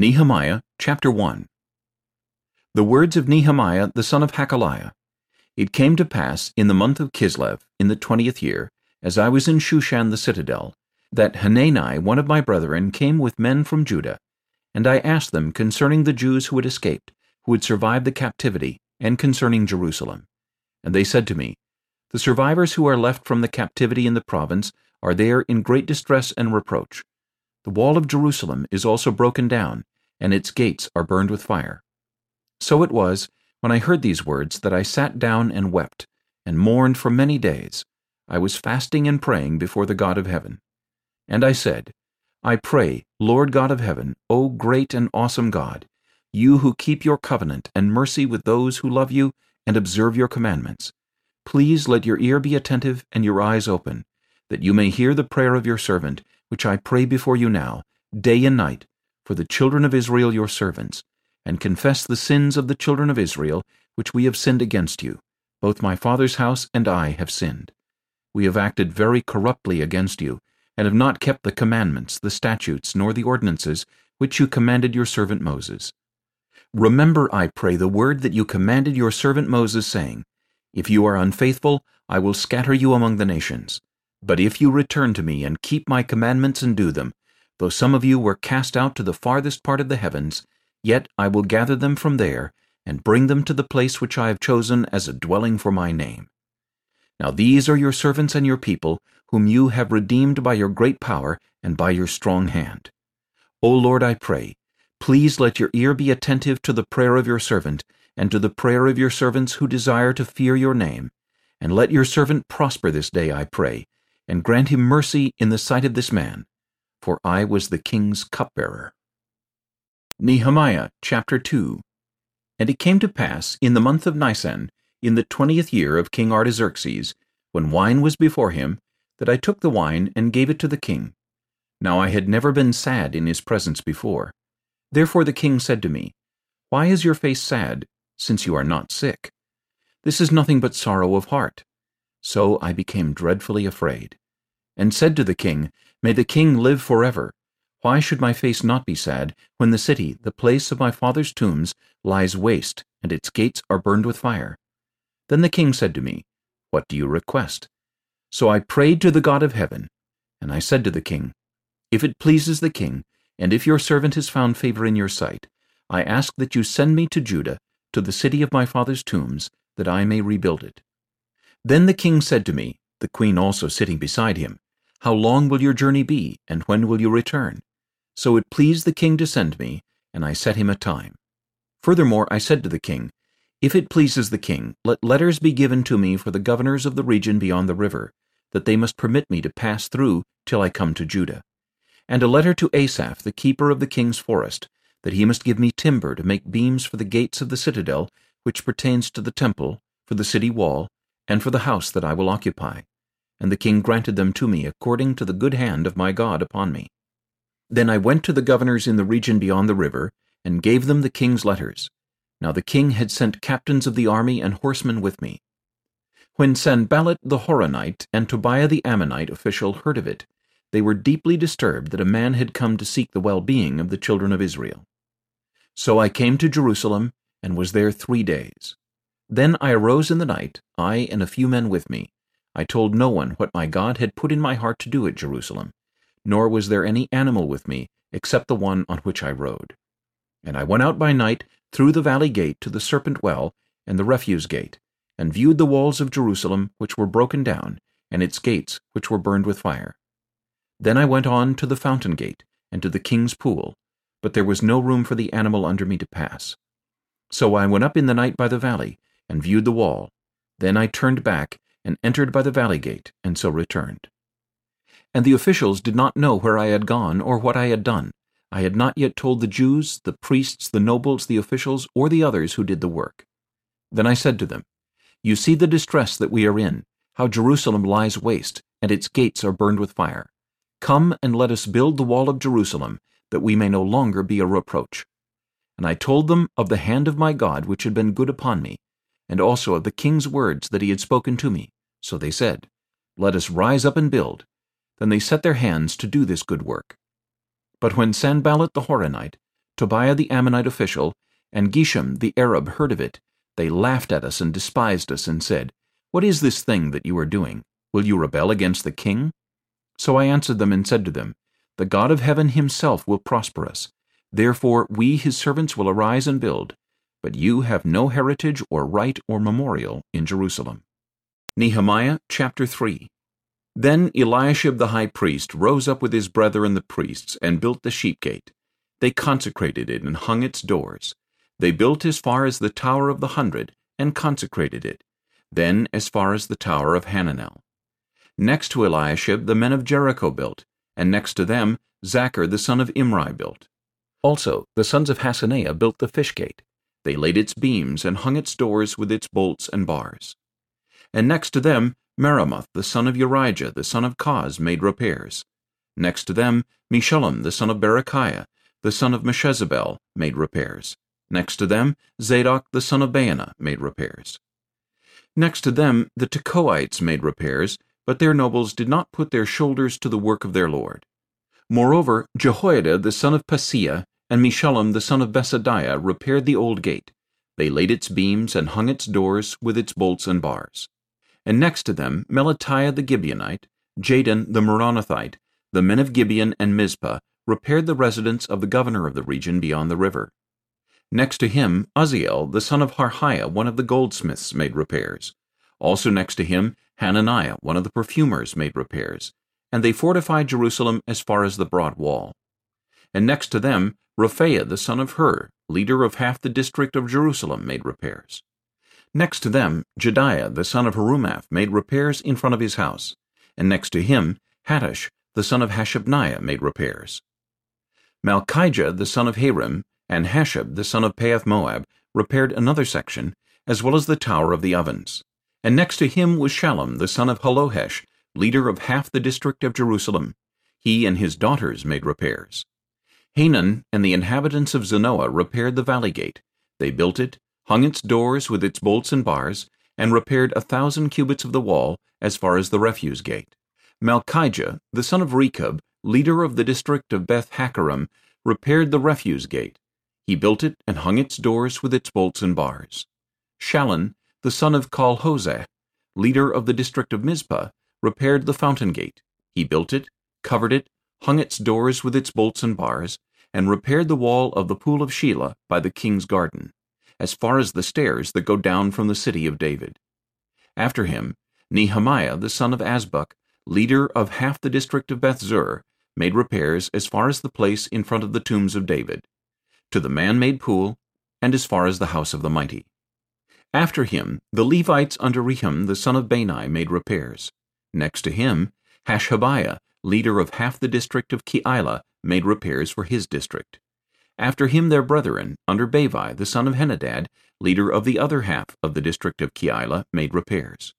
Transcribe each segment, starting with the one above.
Nehemiah chapter 1 The words of Nehemiah the son of Hachaliah. It came to pass in the month of Chislev, in the twentieth year, as I was in Shushan the citadel, that Hanani one of my brethren came with men from Judah. And I asked them concerning the Jews who had escaped, who had survived the captivity, and concerning Jerusalem. And they said to me, The survivors who are left from the captivity in the province are there in great distress and reproach. The wall of Jerusalem is also broken down, and its gates are burned with fire. So it was, when I heard these words, that I sat down and wept, and mourned for many days. I was fasting and praying before the God of heaven. And I said, I pray, Lord God of heaven, O great and awesome God, you who keep your covenant and mercy with those who love you and observe your commandments, please let your ear be attentive and your eyes open, that you may hear the prayer of your servant, which I pray before you now, day and night, for the children of Israel your servants, and confess the sins of the children of Israel, which we have sinned against you. Both my father's house and I have sinned. We have acted very corruptly against you, and have not kept the commandments, the statutes, nor the ordinances, which you commanded your servant Moses. Remember, I pray, the word that you commanded your servant Moses, saying, If you are unfaithful, I will scatter you among the nations. But if you return to me and keep my commandments and do them, though some of you were cast out to the farthest part of the heavens, yet I will gather them from there, and bring them to the place which I have chosen as a dwelling for my name. Now these are your servants and your people, whom you have redeemed by your great power and by your strong hand. O Lord, I pray, please let your ear be attentive to the prayer of your servant, and to the prayer of your servants who desire to fear your name, and let your servant prosper this day, I pray, and grant him mercy in the sight of this man, for I was the king's cupbearer. Nehemiah chapter 2 And it came to pass in the month of Nisan, in the twentieth year of King Artaxerxes, when wine was before him, that I took the wine and gave it to the king. Now I had never been sad in his presence before. Therefore the king said to me, Why is your face sad, since you are not sick? This is nothing but sorrow of heart. So I became dreadfully afraid and said to the king, May the king live forever. Why should my face not be sad, when the city, the place of my father's tombs, lies waste, and its gates are burned with fire? Then the king said to me, What do you request? So I prayed to the God of heaven, and I said to the king, If it pleases the king, and if your servant has found favor in your sight, I ask that you send me to Judah, to the city of my father's tombs, that I may rebuild it. Then the king said to me, the queen also sitting beside him, how long will your journey be, and when will you return? So it pleased the king to send me, and I set him a time. Furthermore I said to the king, If it pleases the king, let letters be given to me for the governors of the region beyond the river, that they must permit me to pass through till I come to Judah. And a letter to Asaph, the keeper of the king's forest, that he must give me timber to make beams for the gates of the citadel, which pertains to the temple, for the city wall, and for the house that I will occupy and the king granted them to me according to the good hand of my God upon me. Then I went to the governors in the region beyond the river, and gave them the king's letters. Now the king had sent captains of the army and horsemen with me. When Sanballat the Horonite and Tobiah the Ammonite official heard of it, they were deeply disturbed that a man had come to seek the well-being of the children of Israel. So I came to Jerusalem, and was there three days. Then I arose in the night, I and a few men with me, I told no one what my God had put in my heart to do at Jerusalem, nor was there any animal with me, except the one on which I rode. And I went out by night through the valley gate to the serpent well and the refuse gate, and viewed the walls of Jerusalem which were broken down, and its gates which were burned with fire. Then I went on to the fountain gate, and to the king's pool, but there was no room for the animal under me to pass. So I went up in the night by the valley, and viewed the wall. Then I turned back, and entered by the valley gate, and so returned. And the officials did not know where I had gone or what I had done. I had not yet told the Jews, the priests, the nobles, the officials, or the others who did the work. Then I said to them, You see the distress that we are in, how Jerusalem lies waste, and its gates are burned with fire. Come and let us build the wall of Jerusalem, that we may no longer be a reproach. And I told them of the hand of my God which had been good upon me, and also of the king's words that he had spoken to me. So they said, Let us rise up and build. Then they set their hands to do this good work. But when Sanballat the Horonite, Tobiah the Ammonite official, and Geshem the Arab heard of it, they laughed at us and despised us and said, What is this thing that you are doing? Will you rebel against the king? So I answered them and said to them, The God of heaven himself will prosper us. Therefore we his servants will arise and build. But you have no heritage or right or memorial in Jerusalem. Nehemiah chapter 3 Then Eliashib the high priest rose up with his brethren the priests and built the sheep gate. They consecrated it and hung its doors. They built as far as the Tower of the Hundred and consecrated it, then as far as the Tower of Hananel. Next to Eliashib the men of Jericho built, and next to them Zaccur the son of Imri built. Also the sons of Hassenaah built the fish gate. They laid its beams and hung its doors with its bolts and bars. And next to them Meremoth the son of Urijah the son of Koz made repairs. Next to them Meshullam the son of Berechiah the son of Meshezabel made repairs. Next to them Zadok the son of Baana made repairs. Next to them the Tekoites made repairs, but their nobles did not put their shoulders to the work of their lord. Moreover, Jehoiada the son of Paseah and Meshullam the son of Besodeiah repaired the old gate. They laid its beams and hung its doors with its bolts and bars. And next to them Melatiah the Gibeonite, Jadon the Meronothite, the men of Gibeon and Mizpah, repaired the residence of the governor of the region beyond the river. Next to him Uzziel the son of Harhaiah, one of the goldsmiths, made repairs. Also next to him Hananiah, one of the perfumers, made repairs, and they fortified Jerusalem as far as the broad wall. And next to them, Rephaiah the son of Hur, leader of half the district of Jerusalem, made repairs. Next to them, Jedaiah the son of Harumaph made repairs in front of his house, and next to him, Hattush the son of Hashabniah made repairs. Malchijah the son of Harim and Hashab the son of Pahath-Moab repaired another section, as well as the tower of the ovens and next to him was Shallum the son of Hallohesh, leader of half the district of Jerusalem. He and his daughters made repairs. Hanan and the inhabitants of Zanoah repaired the valley gate. They built it, hung its doors with its bolts and bars, and repaired a thousand cubits of the wall as far as the refuse gate. Malchijah, the son of Rechab, leader of the district of Beth Hakerem, repaired the refuse gate. He built it and hung its doors with its bolts and bars. Shallun, the son of Colhozeh, leader of the district of Mizpah, repaired the fountain gate. He built it, covered it, hung its doors with its bolts and bars, and repaired the wall of the pool of Shelah by the king's garden, as far as the stairs that go down from the city of David. After him, Nehemiah the son of Azbuk, leader of half the district of Bethzur, made repairs as far as the place in front of the tombs of David, to the man-made pool, and as far as the house of the mighty. After him, the Levites under Rehum the son of Bani made repairs. Next to him, Hashabiah, leader of half the district of Keilah, made repairs for his district. After him their brethren, under Bavai, the son of Henadad, leader of the other half of the district of Keilah, made repairs.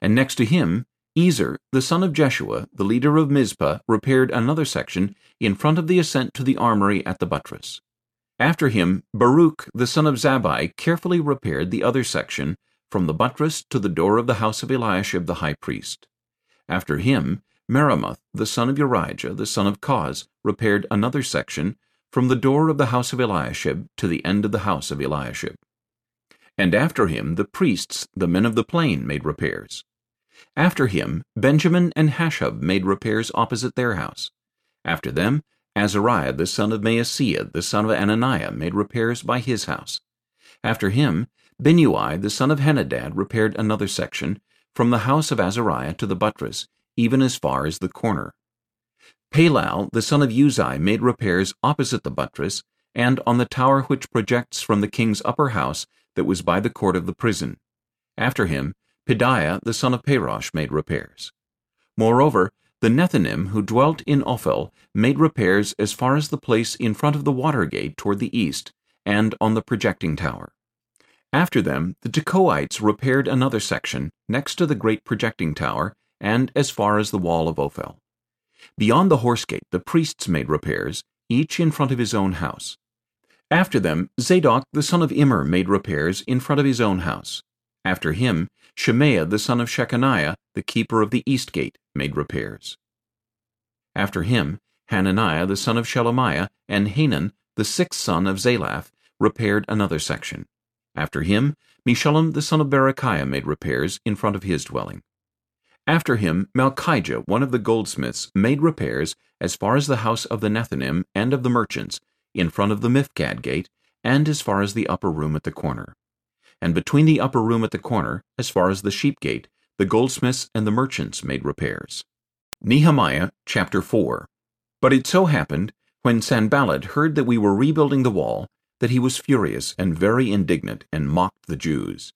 And next to him, Ezer, the son of Jeshua, the leader of Mizpah, repaired another section in front of the ascent to the armory at the buttress. After him, Baruch the son of Zabai, carefully repaired the other section from the buttress to the door of the house of Eliashib the high priest. After him, Meremoth the son of Urijah the son of Koz repaired another section from the door of the house of Eliashib to the end of the house of Eliashib. And after him the priests, the men of the plain, made repairs. After him, Benjamin and Hashub made repairs opposite their house. After them, Azariah the son of Maaseiah the son of Ananiah made repairs by his house. After him, Binnui the son of Henadad repaired another section, from the house of Azariah to the buttress, even as far as the corner. Palal the son of Uzai made repairs opposite the buttress, and on the tower which projects from the king's upper house that was by the court of the prison. After him, Pedaiah the son of Parosh made repairs. Moreover, the Nethinim who dwelt in Ophel made repairs as far as the place in front of the water gate toward the east, and on the projecting tower. After them, the Tekoites repaired another section, next to the great projecting tower, and as far as the wall of Ophel. Beyond the horse gate the priests made repairs, each in front of his own house. After them, Zadok the son of Immer made repairs in front of his own house. After him, Shemaiah the son of Shechaniah, the keeper of the east gate, made repairs. After him, Hananiah the son of Shelemiah and Hanan the sixth son of Zalaph, repaired another section. After him, Meshullam the son of Berechiah made repairs in front of his dwelling. After him, Malchijah, one of the goldsmiths, made repairs as far as the house of the Nethinim and of the merchants, in front of the Miphkad gate, and as far as the upper room at the corner. And between the upper room at the corner, as far as the sheep gate, the goldsmiths and the merchants made repairs. Nehemiah chapter 4 But it so happened, when Sanballat heard that we were rebuilding the wall, that he was furious and very indignant, and mocked the Jews.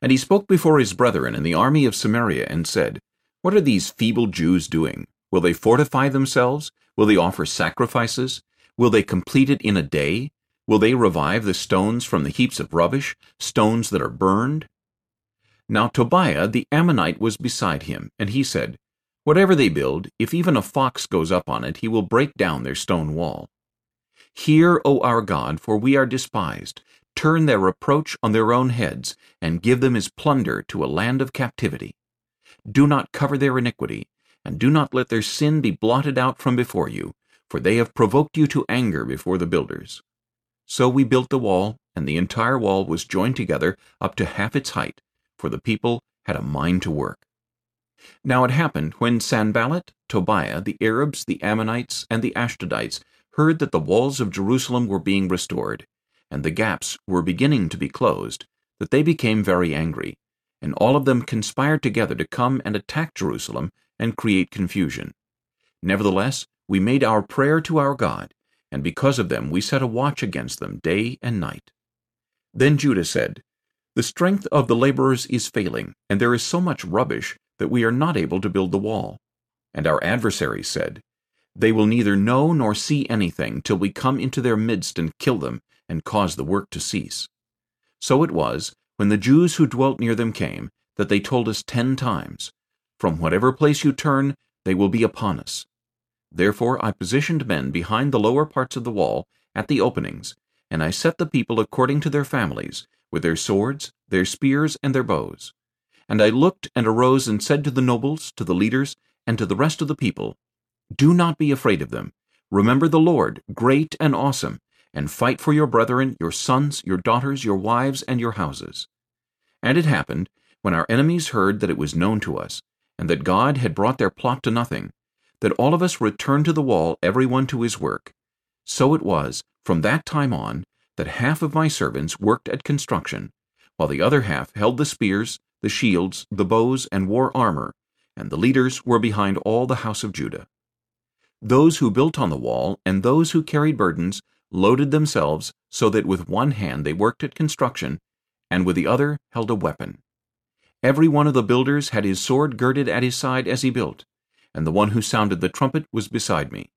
And he spoke before his brethren in the army of Samaria, and said, What are these feeble Jews doing? Will they fortify themselves? Will they offer sacrifices? Will they complete it in a day? Will they revive the stones from the heaps of rubbish, stones that are burned? Now Tobiah the Ammonite was beside him, and he said, Whatever they build, if even a fox goes up on it, he will break down their stone wall. Hear, O our God, for we are despised, turn their reproach on their own heads, and give them as plunder to a land of captivity. Do not cover their iniquity, and do not let their sin be blotted out from before you, for they have provoked you to anger before the builders. So we built the wall, and the entire wall was joined together up to half its height, for the people had a mind to work. Now it happened, when Sanballat, Tobiah, the Arabs, the Ammonites, and the Ashdodites heard that the walls of Jerusalem were being restored, and the gaps were beginning to be closed, that they became very angry, and all of them conspired together to come and attack Jerusalem and create confusion. Nevertheless, we made our prayer to our God, and because of them we set a watch against them day and night. Then Judah said, The strength of the laborers is failing, and there is so much rubbish that we are not able to build the wall. And our adversaries said, They will neither know nor see anything till we come into their midst and kill them, and cause the work to cease. So it was, when the Jews who dwelt near them came, that they told us ten times, From whatever place you turn, they will be upon us. Therefore I positioned men behind the lower parts of the wall, at the openings, and I set the people according to their families, with their swords, their spears, and their bows. And I looked and arose and said to the nobles, to the leaders, and to the rest of the people, Do not be afraid of them. Remember the Lord, great and awesome, and fight for your brethren, your sons, your daughters, your wives, and your houses. And it happened, when our enemies heard that it was known to us, and that God had brought their plot to nothing, that all of us returned to the wall, every one to his work. So it was, from that time on, that half of my servants worked at construction, while the other half held the spears, the shields, the bows, and wore armor, and the leaders were behind all the house of Judah. Those who built on the wall, and those who carried burdens, loaded themselves so that with one hand they worked at construction, and with the other held a weapon. Every one of the builders had his sword girded at his side as he built, and the one who sounded the trumpet was beside me.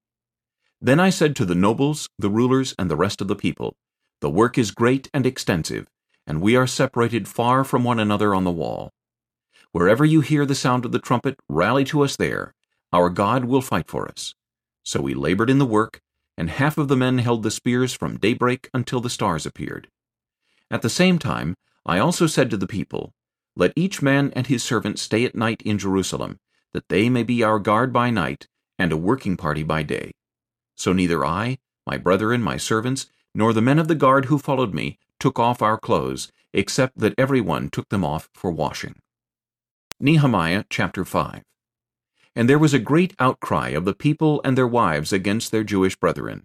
Then I said to the nobles, the rulers, and the rest of the people, The work is great and extensive, and we are separated far from one another on the wall. Wherever you hear the sound of the trumpet, rally to us there. Our God will fight for us. So we labored in the work, and half of the men held the spears from daybreak until the stars appeared. At the same time, I also said to the people, Let each man and his servant stay at night in Jerusalem, that they may be our guard by night, and a working party by day. So neither I, my brethren, my servants, nor the men of the guard who followed me took off our clothes, except that every one took them off for washing. Nehemiah chapter 5 And there was a great outcry of the people and their wives against their Jewish brethren.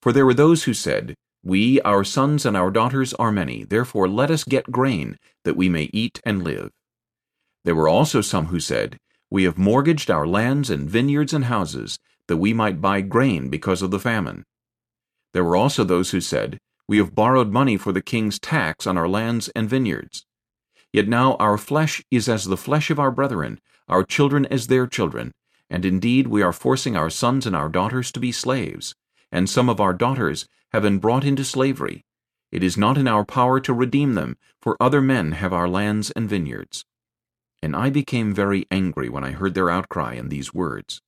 For there were those who said, We, our sons and our daughters, are many, therefore let us get grain, that we may eat and live. There were also some who said, We have mortgaged our lands and vineyards and houses, that we might buy grain because of the famine. There were also those who said, We have borrowed money for the king's tax on our lands and vineyards. Yet now our flesh is as the flesh of our brethren, our children as their children, and indeed we are forcing our sons and our daughters to be slaves, and some of our daughters have been brought into slavery. It is not in our power to redeem them, for other men have our lands and vineyards. And I became very angry when I heard their outcry and these words.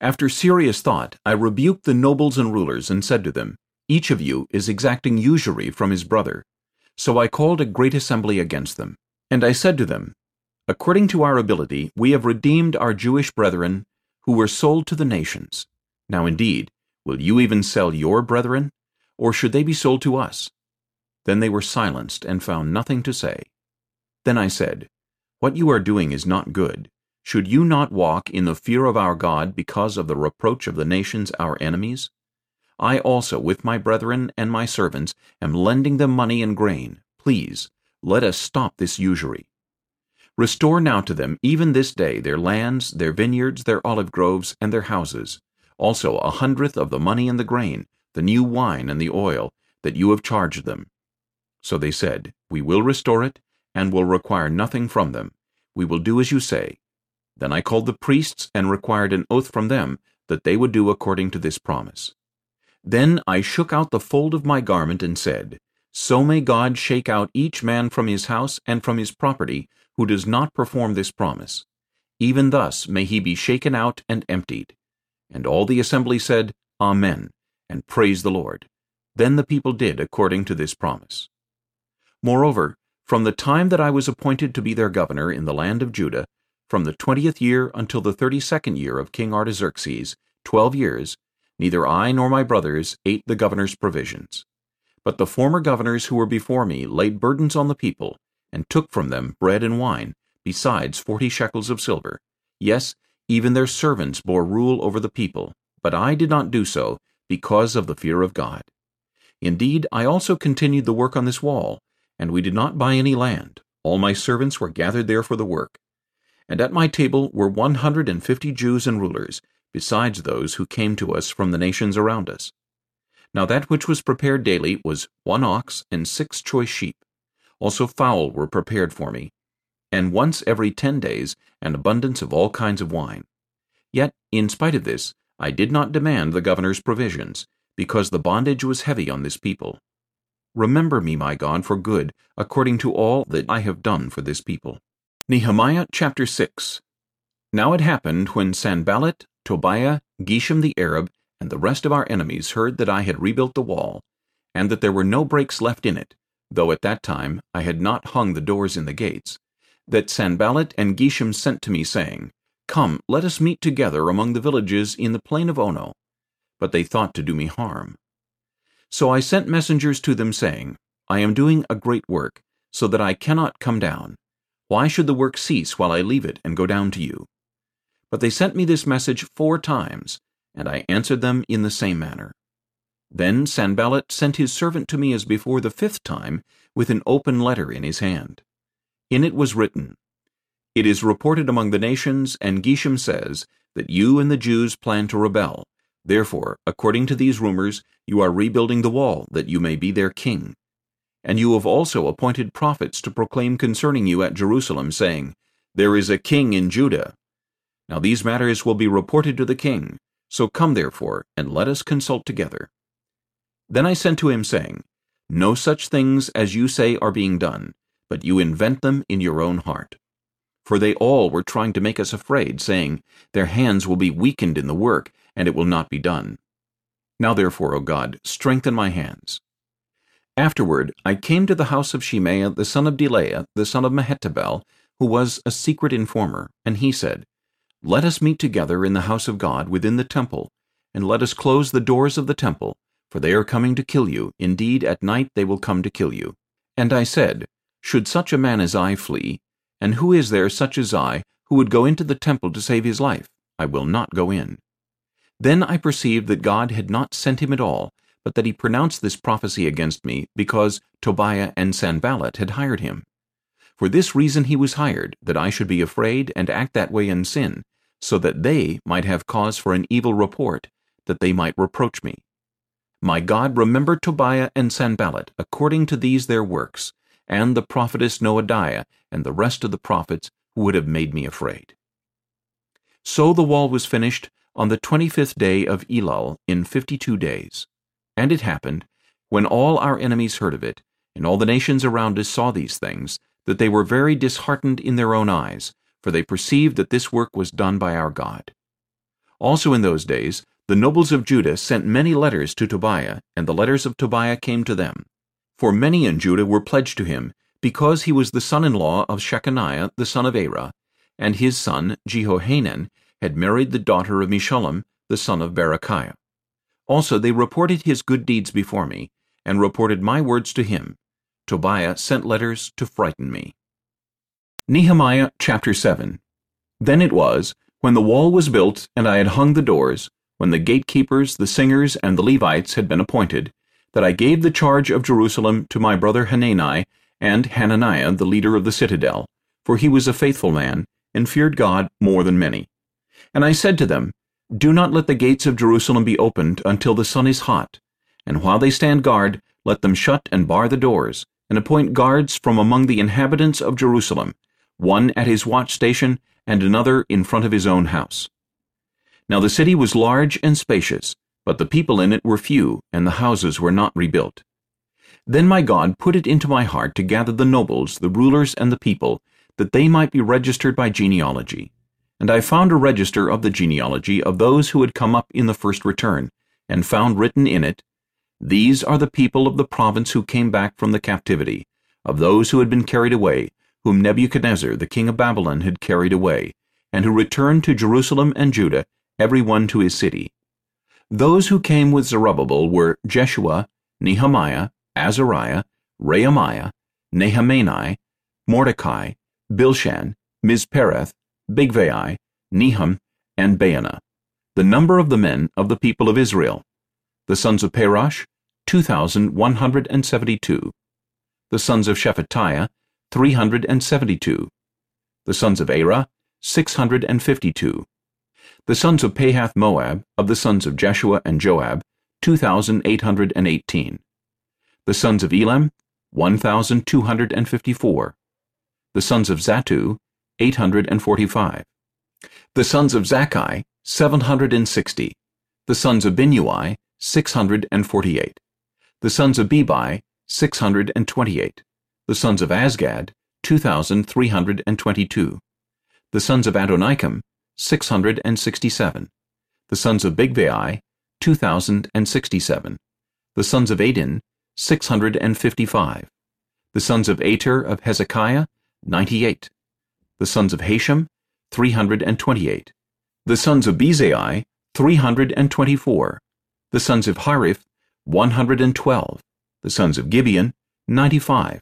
After serious thought, I rebuked the nobles and rulers and said to them, Each of you is exacting usury from his brother. So I called a great assembly against them. And I said to them, According to our ability, we have redeemed our Jewish brethren who were sold to the nations. Now indeed, will you even sell your brethren? or should they be sold to us? Then they were silenced and found nothing to say. Then I said, What you are doing is not good. Should you not walk in the fear of our God because of the reproach of the nations our enemies? I also, with my brethren and my servants, am lending them money and grain. Please, let us stop this usury. Restore now to them, even this day, their lands, their vineyards, their olive groves, and their houses, also a hundredth of the money and the grain, the new wine and the oil, that you have charged them. So they said, We will restore it, and will require nothing from them. We will do as you say. Then I called the priests and required an oath from them that they would do according to this promise. Then I shook out the fold of my garment and said, So may God shake out each man from his house and from his property who does not perform this promise. Even thus may he be shaken out and emptied. And all the assembly said, Amen, and praise the Lord. Then the people did according to this promise. Moreover, from the time that I was appointed to be their governor in the land of Judah, from the twentieth year until the thirty-second year of King Artaxerxes, twelve years, neither I nor my brothers ate the governor's provisions. But the former governors who were before me laid burdens on the people, and took from them bread and wine, besides forty shekels of silver. Yes, even their servants bore rule over the people, but I did not do so, because of the fear of God. Indeed, I also continued the work on this wall, and we did not buy any land. All my servants were gathered there for the work. And at my table were one hundred and fifty Jews and rulers, besides those who came to us from the nations around us. Now that which was prepared daily was one ox and six choice sheep. Also fowl were prepared for me, and once every ten days an abundance of all kinds of wine. Yet, in spite of this, I did not demand the governor's provisions, because the bondage was heavy on this people. Remember me, my God, for good, according to all that I have done for this people. Nehemiah chapter 6 Now it happened when Sanballat, Tobiah, Geshem the Arab, and the rest of our enemies heard that I had rebuilt the wall, and that there were no breaks left in it, though at that time I had not hung the doors in the gates, that Sanballat and Geshem sent to me, saying, Come, let us meet together among the villages in the plain of Ono. But they thought to do me harm. So I sent messengers to them, saying, I am doing a great work, so that I cannot come down. Why should the work cease while I leave it and go down to you? But they sent me this message four times, and I answered them in the same manner. Then Sanballat sent his servant to me as before the fifth time, with an open letter in his hand. In it was written, It is reported among the nations, and Geshem says, that you and the Jews plan to rebel. Therefore, according to these rumors, you are rebuilding the wall, that you may be their king. And you have also appointed prophets to proclaim concerning you at Jerusalem, saying, There is a king in Judah. Now these matters will be reported to the king. So come therefore, and let us consult together. Then I sent to him, saying, No such things as you say are being done, but you invent them in your own heart. For they all were trying to make us afraid, saying, Their hands will be weakened in the work, and it will not be done. Now therefore, O God, strengthen my hands. Afterward I came to the house of Shemaiah the son of Delaiah, the son of Mehetabel, who was a secret informer, and he said, Let us meet together in the house of God within the temple, and let us close the doors of the temple, for they are coming to kill you. Indeed, at night they will come to kill you. And I said, Should such a man as I flee? And who is there such as I, who would go into the temple to save his life? I will not go in. Then I perceived that God had not sent him at all, but that he pronounced this prophecy against me because Tobiah and Sanballat had hired him. For this reason he was hired, that I should be afraid and act that way in sin, so that they might have cause for an evil report, that they might reproach me. My God remember Tobiah and Sanballat according to these their works, and the prophetess Noadiah, and the rest of the prophets who would have made me afraid. So the wall was finished on the twenty-fifth day of Elul in fifty-two days. And it happened, when all our enemies heard of it, and all the nations around us saw these things, that they were very disheartened in their own eyes, for they perceived that this work was done by our God. Also in those days the nobles of Judah sent many letters to Tobiah, and the letters of Tobiah came to them. For many in Judah were pledged to him, because he was the son-in-law of Shechaniah the son of Arah, and his son Jehohanan had married the daughter of Meshullam the son of Berechiah. Also they reported his good deeds before me, and reported my words to him. Tobiah sent letters to frighten me. Nehemiah chapter 7 Then it was, when the wall was built and I had hung the doors, when the gatekeepers, the singers, and the Levites had been appointed, that I gave the charge of Jerusalem to my brother Hanani and Hananiah the leader of the citadel, for he was a faithful man, and feared God more than many. And I said to them, Do not let the gates of Jerusalem be opened until the sun is hot, and while they stand guard, let them shut and bar the doors, and appoint guards from among the inhabitants of Jerusalem, one at his watch station, and another in front of his own house. Now the city was large and spacious, but the people in it were few, and the houses were not rebuilt. Then my God put it into my heart to gather the nobles, the rulers, and the people, that they might be registered by genealogy. And I found a register of the genealogy of those who had come up in the first return, and found written in it, These are the people of the province who came back from the captivity, of those who had been carried away, whom Nebuchadnezzar the king of Babylon had carried away, and who returned to Jerusalem and Judah, every one to his city. Those who came with Zerubbabel were Jeshua, Nehemiah, Azariah, Rehemiah, Nahamani, Mordecai, Bilshan, Mispereth, Bigvai, Nehum, and Baanah. The number of the men of the people of Israel. The sons of Parosh, 2,172. The sons of Shephatiah, 372. The sons of Arah, 652. The sons of Pahath Moab, of the sons of Jeshua and Joab, 2,818. The sons of Elam, 1,254. The sons of Zattu, 845. The sons of Zakkai, 760. The sons of Binnui, 648. The sons of Bebai, 628. The sons of Azgad, 2,322. The sons of Adonikam, 667. The sons of Bigvai, 2,067. The sons of Adin, 655. The sons of Ater of Hezekiah, 98. The sons of Hashum, 328. The sons of Bezai, 324. The sons of Hariph, 112. The sons of Gibeon, 95.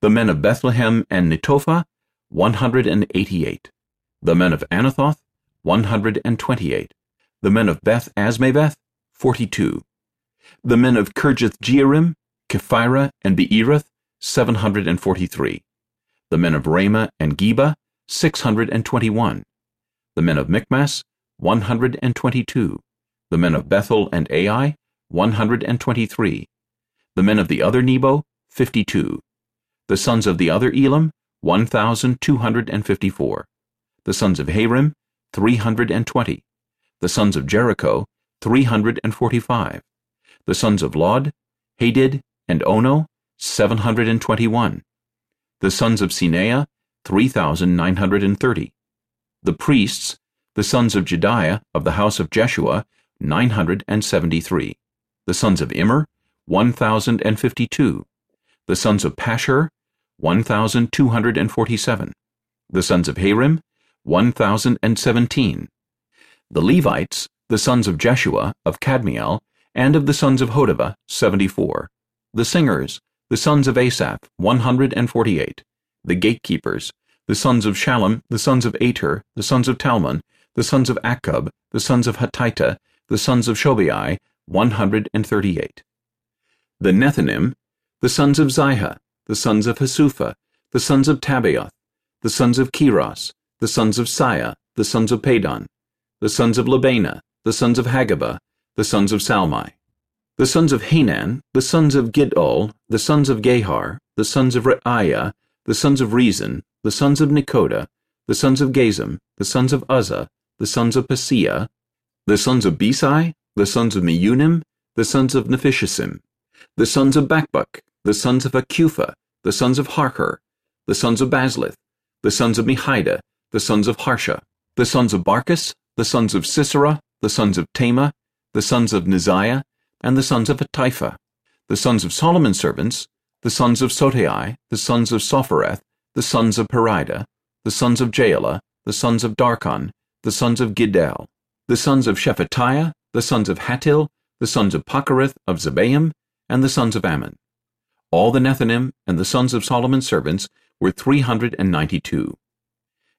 The men of Bethlehem and Netophah, 188 the men of Anathoth, 128. The men of Beth Azmaveth, 42. The men of Kirjath Jearim, Chephirah, and Beeroth, 743. The men of Ramah and Geba, 621. The men of Michmas, 122. The men of Bethel and Ai, 123. The men of the other Nebo, 52. The sons of the other Elam, 1,254 the sons of Harim, 320, the sons of Jericho, 345, the sons of Lod, Hadid, and Ono, 721, the sons of Senaah, 3,930, the priests, the sons of Jedaiah of the house of Jeshua, 973, the sons of Immer, 1,052, the sons of Pashhur, 1,247, the sons of Harim, 1,017. The Levites, the sons of Jeshua, of Kadmiel, and of the sons of Hodaviah, 74. The singers, the sons of Asaph, 148. The gatekeepers, the sons of Shallum, the sons of Ater, the sons of Talmon, the sons of Akkub, the sons of Hatita, the sons of Shobai, 138. The Nethinim, the sons of Ziha, the sons of Hasupha, the sons of Tabbaoth, the sons of Keros, the sons of Sia, the sons of Padon, the sons of Lebanah, the sons of Hagabah, the sons of Salmai, the sons of Hanan, the sons of Giddel, the sons of Gahar, the sons of Reaiah, the sons of Rezin, the sons of Nekoda, the sons of Gazam, the sons of Uzzah, the sons of Paseah, the sons of Besai, the sons of Meunim, the sons of Nephishesim, the sons of Bakbuk, the sons of Hakupha, the sons of Harhur, the sons of Bazlith, the sons of Mehida, the sons of Harsha, the sons of Barkos, the sons of Sisera, the sons of Tema, the sons of Neziah, and the sons of Hatipha, the sons of Solomon's servants, the sons of Sotai, the sons of Sophereth, the sons of Perida, the sons of Jaala, the sons of Darkon, the sons of Giddel, the sons of Shephatiah, the sons of Hattil, the sons of Pochereth of Zebaim, and the sons of Amon. All the Nethinim and the sons of Solomon's servants were three hundred and ninety-two.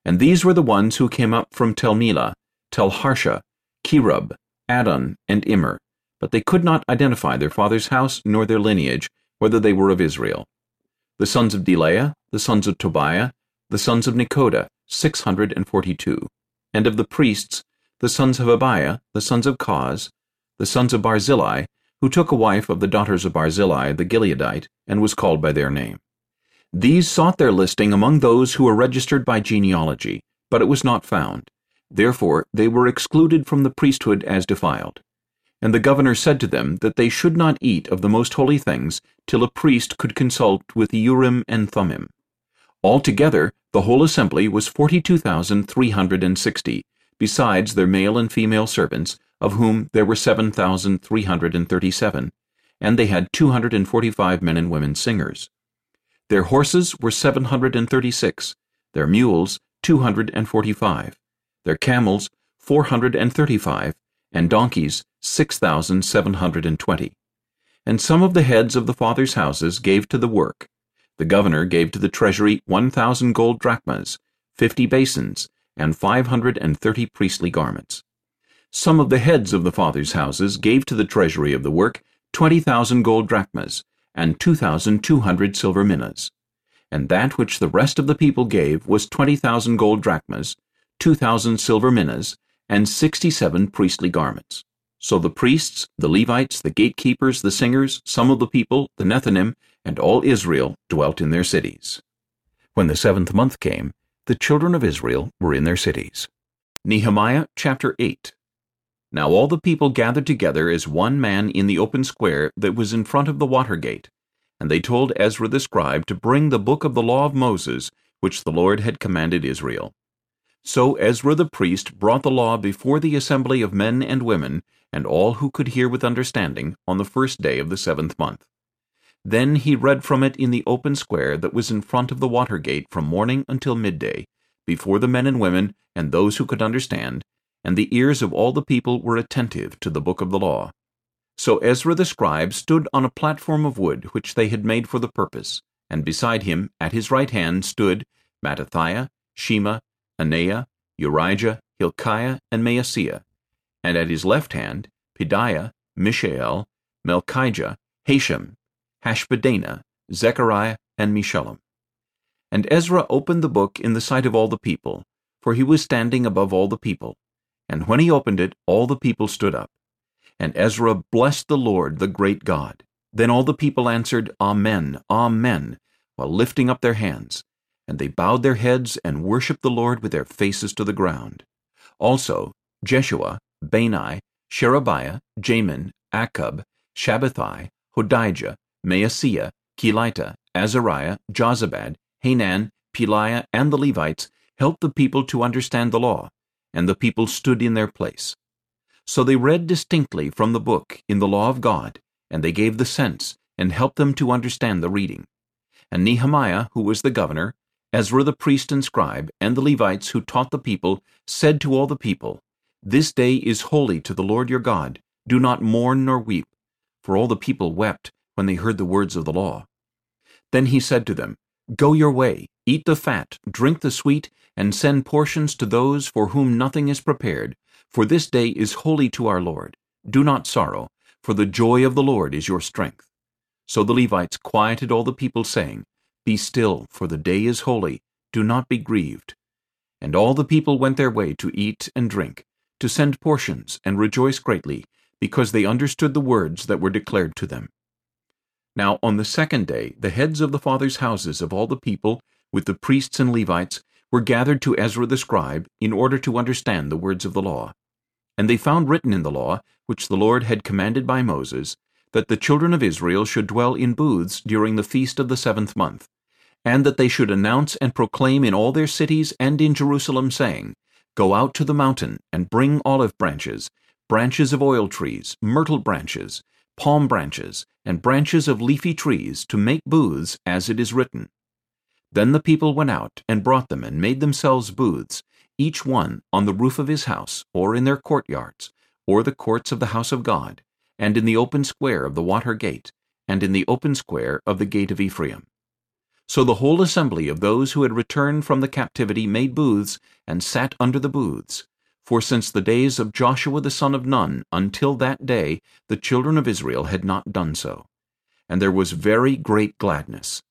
And these were the ones who came up from Telmelah, Telharsha, Cherub, Addon, and Immer, but they could not identify their father's house nor their lineage, whether they were of Israel. The sons of Delaiah, the sons of Tobiah, the sons of Nekoda, six hundred and forty-two. And of the priests, the sons of Abiah, the sons of Koz, the sons of Barzillai, who took a wife of the daughters of Barzillai the Gileadite, and was called by their name. These sought their listing among those who were registered by genealogy, but it was not found. Therefore they were excluded from the priesthood as defiled. And the governor said to them that they should not eat of the most holy things till a priest could consult with Urim and Thummim. Altogether, the whole assembly was forty-two thousand three hundred and sixty, besides their male and female servants, of whom there were seven thousand three hundred and thirty-seven, and they had two hundred and forty-five men and women singers. Their horses were seven hundred and thirty-six, their mules two hundred and forty-five, their camels four hundred and thirty-five, and donkeys six thousand seven hundred and twenty. And some of the heads of the fathers' houses gave to the work. The governor gave to the treasury one thousand gold drachmas, fifty basins, and five hundred and thirty priestly garments. Some of the heads of the fathers' houses gave to the treasury of the work twenty thousand gold drachmas, and two thousand two hundred silver minas. And that which the rest of the people gave was twenty thousand gold drachmas, two thousand silver minas, and sixty-seven priestly garments. So the priests, the Levites, the gatekeepers, the singers, some of the people, the Nethinim, and all Israel dwelt in their cities. When the seventh month came, the children of Israel were in their cities. Nehemiah chapter 8 Now all the people gathered together as one man in the open square that was in front of the water gate, and they told Ezra the scribe to bring the book of the law of Moses, which the Lord had commanded Israel. So Ezra the priest brought the law before the assembly of men and women, and all who could hear with understanding, on the first day of the seventh month. Then he read from it in the open square that was in front of the water gate from morning until midday, before the men and women and those who could understand, and the ears of all the people were attentive to the book of the law. So Ezra the scribe stood on a platform of wood which they had made for the purpose, and beside him, at his right hand, stood Mattithiah, Shema, Anaiah, Urijah, Hilkiah, and Maaseiah, and at his left hand, Pedaiah, Mishael, Malchijah, Hashum, Hashbadana, Zechariah, and Meshullam. And Ezra opened the book in the sight of all the people, for he was standing above all the people. And when he opened it, all the people stood up. And Ezra blessed the Lord, the great God. Then all the people answered, Amen, Amen, while lifting up their hands. And they bowed their heads and worshipped the Lord with their faces to the ground. Also, Jeshua, Bani, Sherebiah, Jamin, Akkub, Shabbethai, Hodijah, Maaseiah, Kelita, Azariah, Jozabad, Hanan, Pelaiah, and the Levites helped the people to understand the law, and the people stood in their place. So they read distinctly from the book in the law of God, and they gave the sense, and helped them to understand the reading. And Nehemiah, who was the governor, Ezra the priest and scribe, and the Levites who taught the people, said to all the people, This day is holy to the Lord your God. Do not mourn nor weep. For all the people wept when they heard the words of the law. Then he said to them, Go your way, eat the fat, drink the sweet, and send portions to those for whom nothing is prepared, for this day is holy to our Lord. Do not sorrow, for the joy of the Lord is your strength. So the Levites quieted all the people, saying, be still, for the day is holy. Do not be grieved. And all the people went their way to eat and drink, to send portions, and rejoice greatly, because they understood the words that were declared to them. Now on the second day the heads of the fathers' houses of all the people, with the priests and Levites, were gathered to Ezra the scribe, in order to understand the words of the law. And they found written in the law, which the Lord had commanded by Moses, that the children of Israel should dwell in booths during the feast of the seventh month, and that they should announce and proclaim in all their cities and in Jerusalem, saying, Go out to the mountain, and bring olive branches, branches of oil trees, myrtle branches, palm branches, and branches of leafy trees, to make booths, as it is written. Then the people went out, and brought them, and made themselves booths, each one on the roof of his house, or in their courtyards, or the courts of the house of God, and in the open square of the water gate, and in the open square of the gate of Ephraim. So the whole assembly of those who had returned from the captivity made booths, and sat under the booths. For since the days of Joshua the son of Nun until that day the children of Israel had not done so. And there was very great gladness.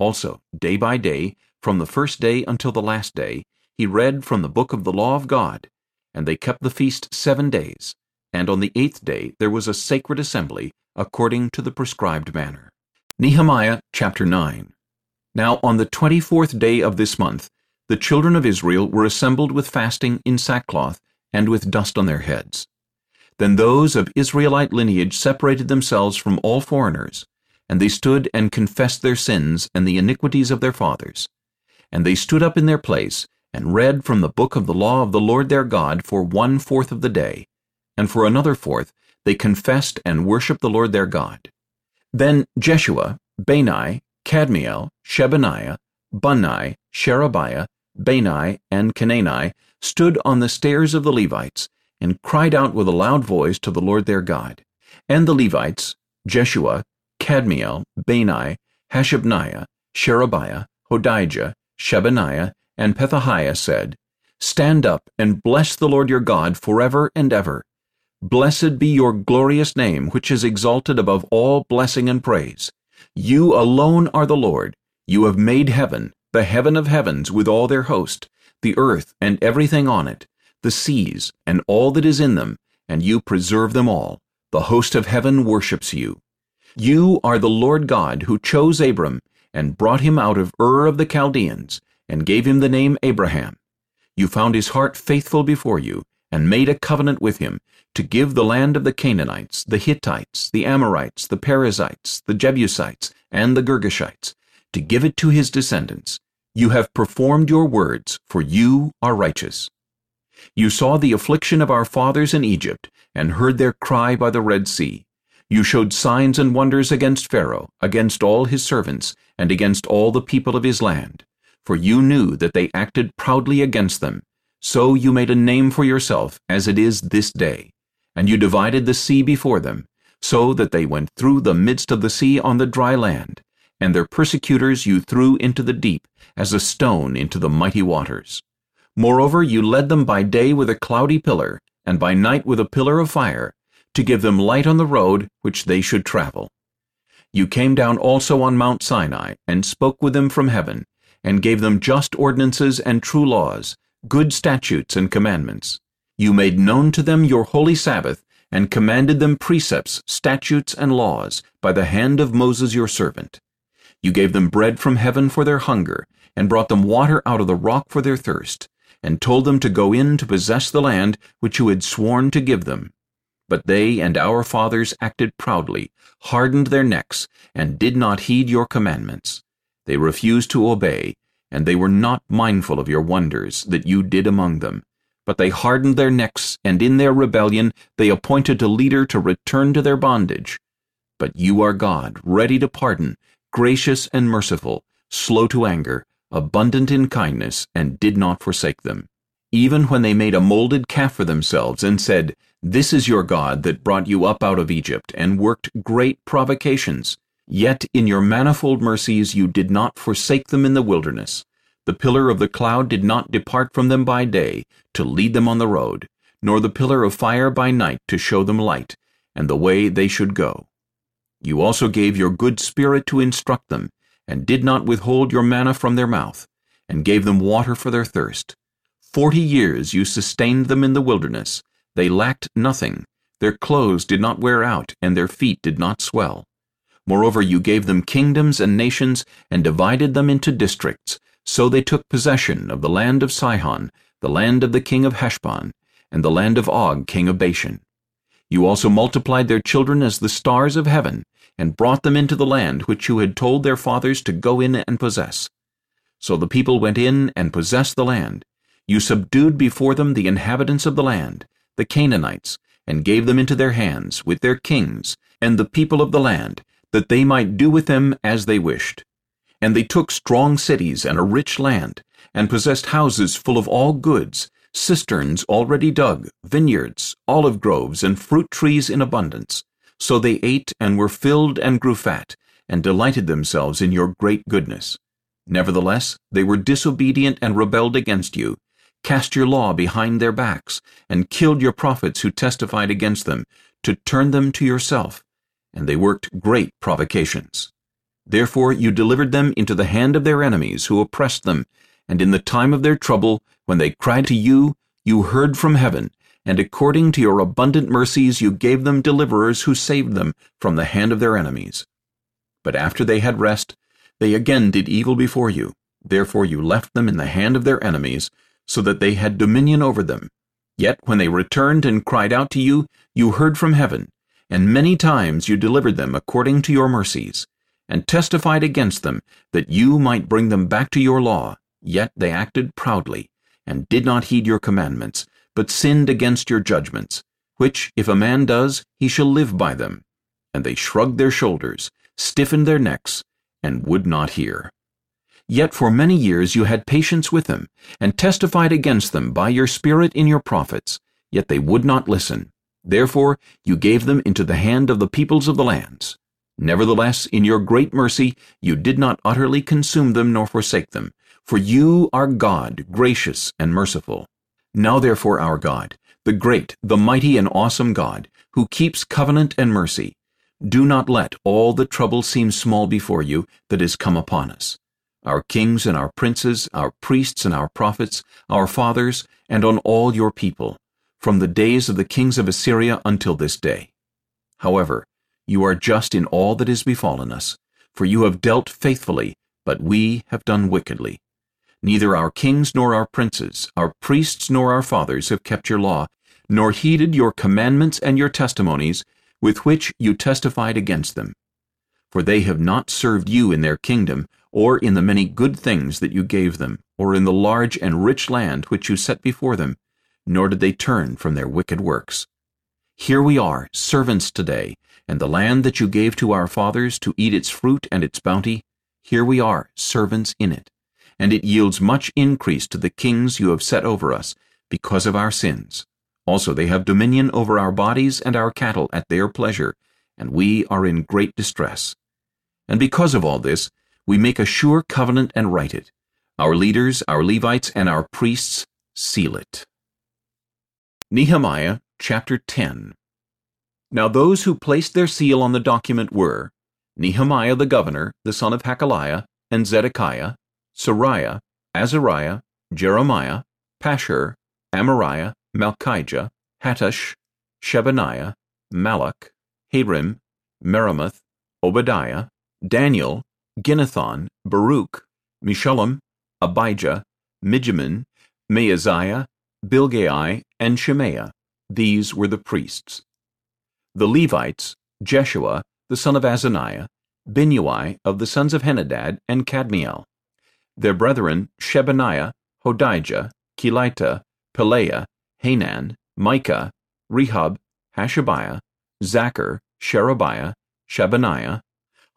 Also, day by day, from the first day until the last day, he read from the book of the law of God, and they kept the feast seven days. And on the eighth day there was a sacred assembly, according to the prescribed manner. Nehemiah chapter 9 Now on the twenty-fourth day of this month, the children of Israel were assembled with fasting in sackcloth and with dust on their heads. Then those of Israelite lineage separated themselves from all foreigners, and they stood and confessed their sins and the iniquities of their fathers. And they stood up in their place, and read from the book of the law of the Lord their God for one fourth of the day, and for another fourth they confessed and worshipped the Lord their God. Then Jeshua, Bani, Kadmiel, Shebaniah, Bunni, Sherebiah, Bani, and Chenani stood on the stairs of the Levites, and cried out with a loud voice to the Lord their God. And the Levites, Jeshua, Kadmiel, Bani, Hashabniah, Sherebiah, Hodijah, Shebaniah, and Pethahiah said, Stand up and bless the Lord your God forever and ever. Blessed be your glorious name, which is exalted above all blessing and praise. You alone are the Lord. You have made heaven, the heaven of heavens with all their host, the earth and everything on it, the seas and all that is in them, and you preserve them all. The host of heaven worships you. You are the Lord God who chose Abram and brought him out of Ur of the Chaldeans and gave him the name Abraham. You found his heart faithful before you and made a covenant with him to give the land of the Canaanites, the Hittites, the Amorites, the Perizzites, the Jebusites, and the Girgashites, to give it to his descendants. You have performed your words, for you are righteous. You saw the affliction of our fathers in Egypt, and heard their cry by the Red Sea. You showed signs and wonders against Pharaoh, against all his servants, and against all the people of his land. For you knew that they acted proudly against them. So you made a name for yourself, as it is this day. And you divided the sea before them, so that they went through the midst of the sea on the dry land, and their persecutors you threw into the deep, as a stone into the mighty waters. Moreover, you led them by day with a cloudy pillar, and by night with a pillar of fire, to give them light on the road which they should travel. You came down also on Mount Sinai, and spoke with them from heaven, and gave them just ordinances and true laws, good statutes and commandments. You made known to them your holy Sabbath, and commanded them precepts, statutes, and laws, by the hand of Moses your servant. You gave them bread from heaven for their hunger, and brought them water out of the rock for their thirst, and told them to go in to possess the land which you had sworn to give them. But they and our fathers acted proudly, hardened their necks, and did not heed your commandments. They refused to obey, and they were not mindful of your wonders that you did among them. But they hardened their necks, and in their rebellion they appointed a leader to return to their bondage. But you are God, ready to pardon, gracious and merciful, slow to anger, abundant in kindness, and did not forsake them. Even when they made a molded calf for themselves, and said, this is your God that brought you up out of Egypt, and worked great provocations. Yet in your manifold mercies you did not forsake them in the wilderness. The pillar of the cloud did not depart from them by day, to lead them on the road, nor the pillar of fire by night to show them light, and the way they should go. You also gave your good spirit to instruct them, and did not withhold your manna from their mouth, and gave them water for their thirst. Forty years you sustained them in the wilderness, they lacked nothing. Their clothes did not wear out, and their feet did not swell. Moreover, you gave them kingdoms and nations, and divided them into districts. So they took possession of the land of Sihon, the land of the king of Heshbon, and the land of Og, king of Bashan. You also multiplied their children as the stars of heaven, and brought them into the land which you had told their fathers to go in and possess. So the people went in and possessed the land. You subdued before them the inhabitants of the land, the Canaanites, and gave them into their hands, with their kings, and the people of the land, that they might do with them as they wished. And they took strong cities and a rich land, and possessed houses full of all goods, cisterns already dug, vineyards, olive groves, and fruit trees in abundance. So they ate and were filled and grew fat, and delighted themselves in your great goodness. Nevertheless, they were disobedient and rebelled against you, cast your law behind their backs, and killed your prophets who testified against them, to turn them to yourself, and they worked great provocations. Therefore you delivered them into the hand of their enemies who oppressed them, and in the time of their trouble, when they cried to you, you heard from heaven, and according to your abundant mercies you gave them deliverers who saved them from the hand of their enemies. But after they had rest, they again did evil before you. Therefore you left them in the hand of their enemies, so that they had dominion over them. Yet when they returned and cried out to you, you heard from heaven, and many times you delivered them according to your mercies, and testified against them, that you might bring them back to your law. Yet they acted proudly, and did not heed your commandments, but sinned against your judgments, which, if a man does, he shall live by them. And they shrugged their shoulders, stiffened their necks, and would not hear. Yet for many years you had patience with them, and testified against them by your Spirit in your prophets, yet they would not listen. Therefore you gave them into the hand of the peoples of the lands. Nevertheless, in your great mercy, you did not utterly consume them nor forsake them, for you are God, gracious and merciful. Now therefore our God, the great, the mighty and awesome God, who keeps covenant and mercy, do not let all the trouble seem small before you that is come upon us our kings and our princes, our priests and our prophets, our fathers, and on all your people, from the days of the kings of Assyria until this day. However, you are just in all that is befallen us, for you have dealt faithfully, but we have done wickedly. Neither our kings nor our princes, our priests nor our fathers have kept your law, nor heeded your commandments and your testimonies, with which you testified against them. For they have not served you in their kingdom, or in the many good things that you gave them, or in the large and rich land which you set before them, nor did they turn from their wicked works. Here we are, servants today, and the land that you gave to our fathers to eat its fruit and its bounty, here we are, servants in it. And it yields much increase to the kings you have set over us, because of our sins. Also they have dominion over our bodies and our cattle at their pleasure, and we are in great distress. And because of all this, we make a sure covenant and write it. Our leaders, our Levites, and our priests seal it. Nehemiah chapter 10 Now those who placed their seal on the document were Nehemiah the governor, the son of Hacaliah, and Zedekiah, Seraiah, Azariah, Jeremiah, Pashhur, Amariah, Malchijah, Hattush, Shebaniah, Malluch, Harim, Meremoth, Obadiah, Daniel, Ginnethon, Baruch, Meshullam, Abijah, Mijamin, Maaziah, Bilgai, and Shemaiah. These were the priests. The Levites, Jeshua, the son of Azaniah, Binnui of the sons of Henadad, and Kadmiel. Their brethren, Shebaniah, Hodijah, Kelita, Pelaiah, Hanan, Micah, Rehob, Hashabiah, Zaccur, Sherebiah, Shebaniah,